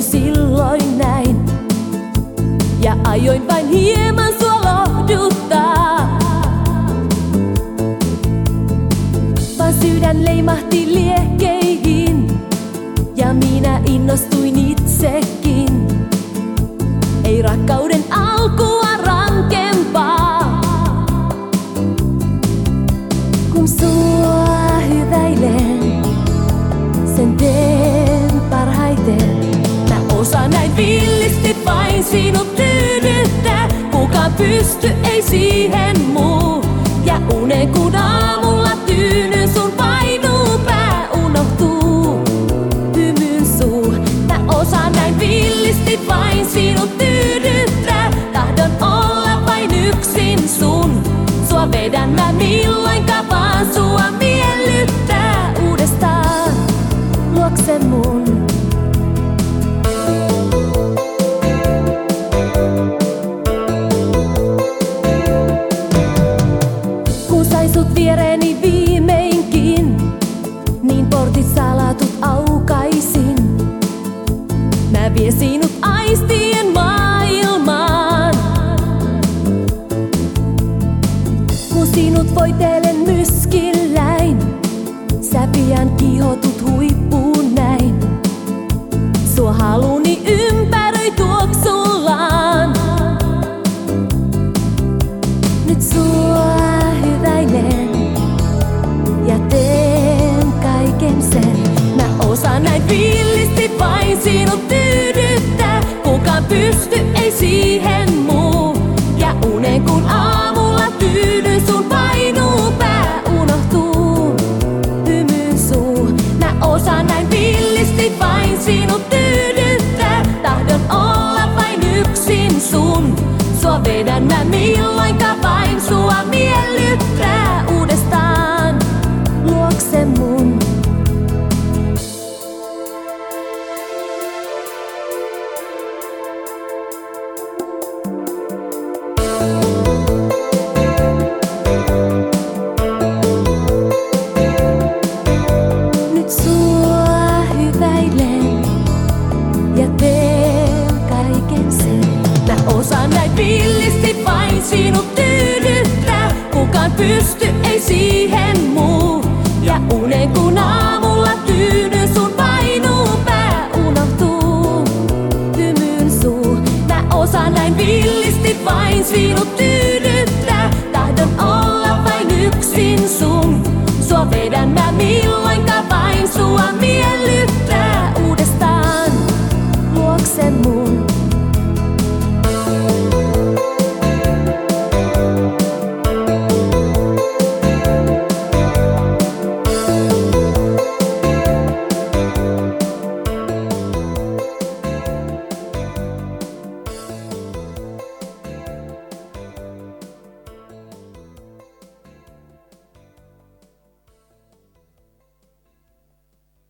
silloin näin. Ja ajoin vain hieman sua lohduttaa. Vaan sydän leimahti liekkeihin. Ja minä innostuin itsekin. Ei rakkauden alkua rankempaa. Kun sua hyväilen, sen teen parhaiten. Mä osaan näin villisti vain sinut tyydyttää. Kukaan pysty, ei siihen muu. Ja unen kun aamulla tyynyn sun painuu pää unohtuu. Hymyn suu, mä osaan näin villisti vain sinut tyydyttää. Tahdon olla vain yksin sun. Sua vedän mä milloinka Mä vien sinut aistien maailmaan. Kun sinut voitelen myskilläin, sä pian kihotut huippuun näin. Sua haluni ympäröi tuoksullaan. Nyt sua hyväilen ja teen kaiken sen. Mä osaan näin villisti vain sinut tyydyttää. Pysty, ei siihen sinut tyydyttää. Kukaan pysty,